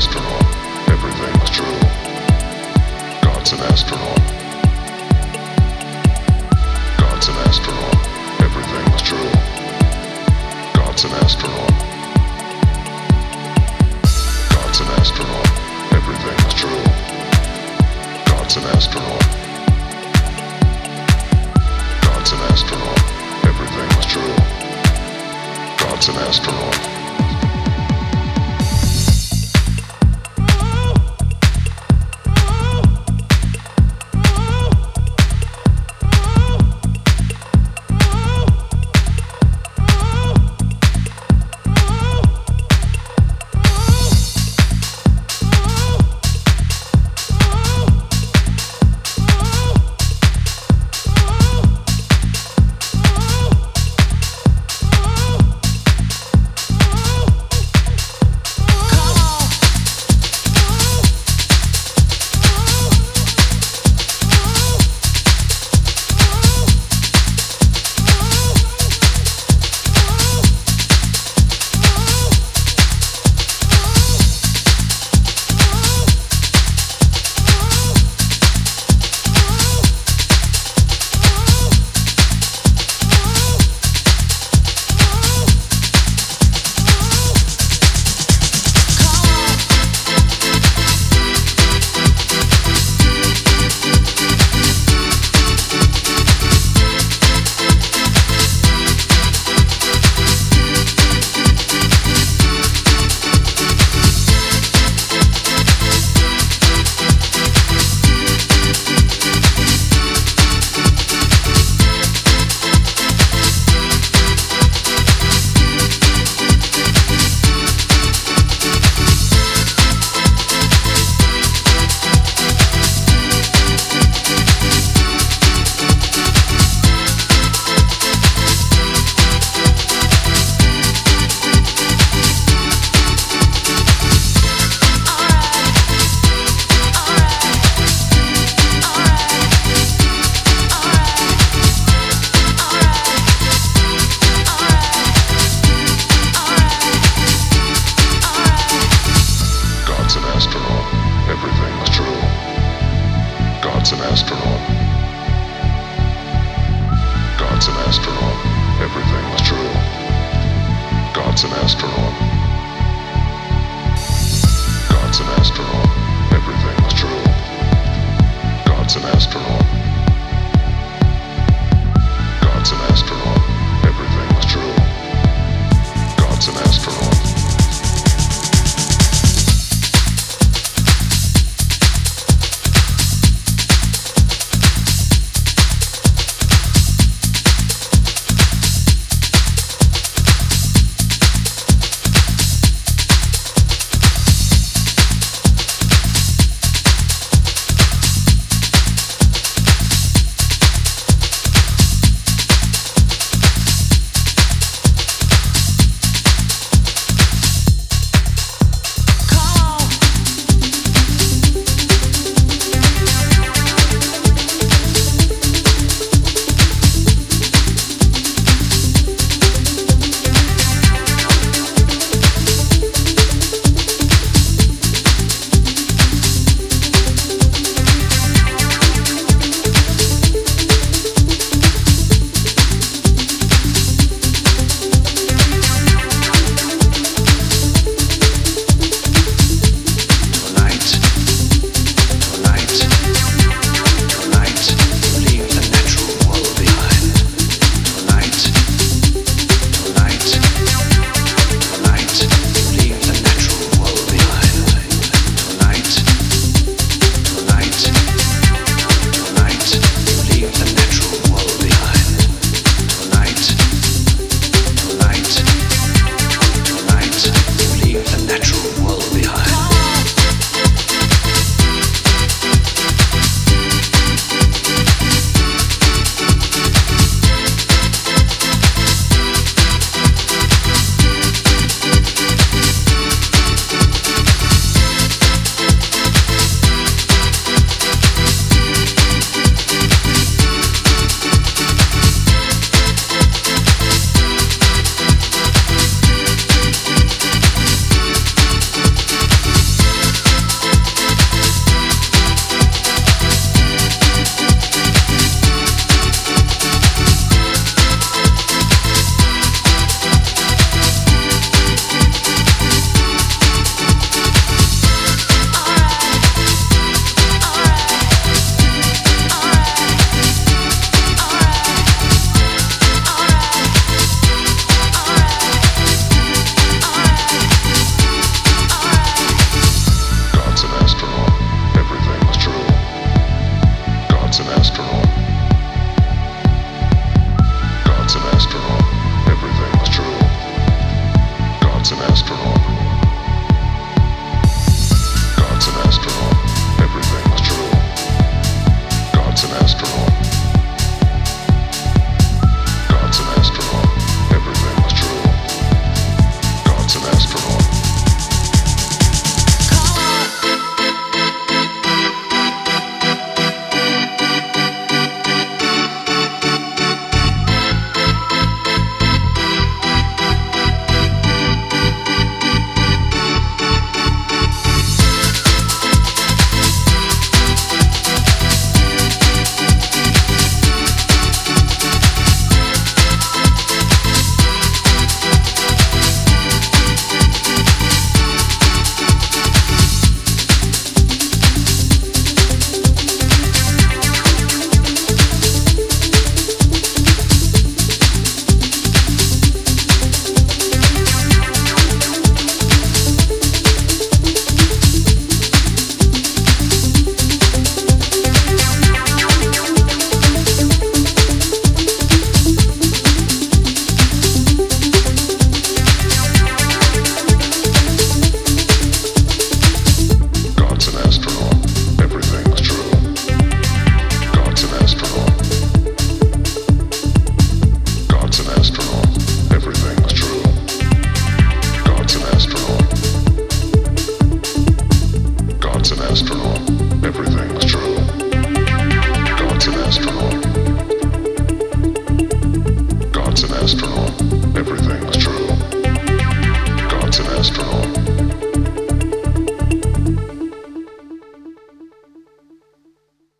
astronaut. Everything's true. God's an astronaut. God's an astronaut. Everything's true. God's an astronaut. astronaut. Everything is true. God's an astronaut. God's an astronaut. Everything is true. God's an astronaut. God's an astronaut.